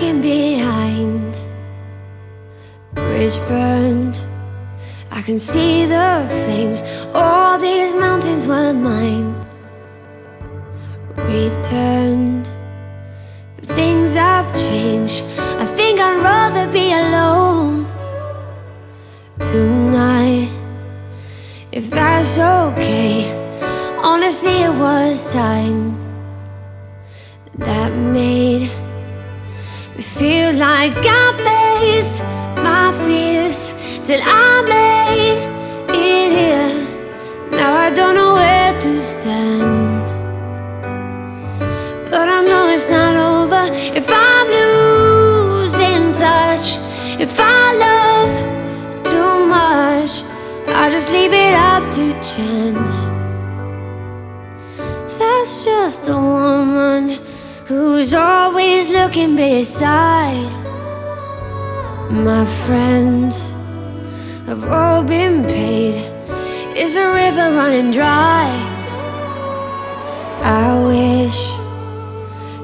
looking behind. Bridge burned. I can see the flames. All these mountains were mine. Returned. Things have changed. I think I'd rather be alone tonight. If that's okay. Honestly, it was time I faced my fears till I made it here. Now I don't know where to stand, but I know it's not over if I'm losing touch. If I love too much, I'll just leave it up to chance. That's just a woman who's always looking beside. My friends have all been paid. Is a river running dry? I wish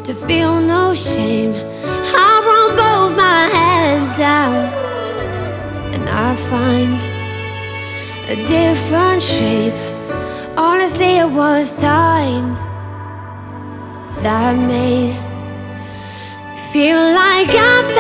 to feel no shame. I run both my hands down, and I find a different shape. Honestly, it was time that made me feel like I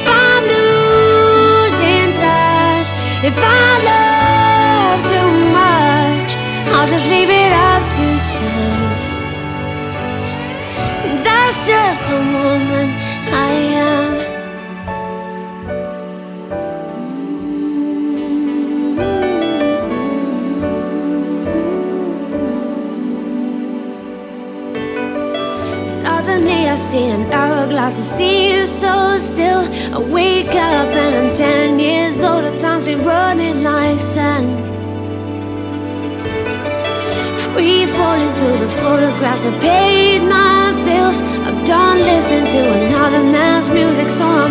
if I'm losing touch. If I love too much, I'll just leave it up to chance. That's just the woman I am. I see an hourglass. I see you so still. I wake up and I'm ten years old. The time's been running like sand. Free falling through the photographs. I paid my bills. I'm done listening to another man's music, so I'm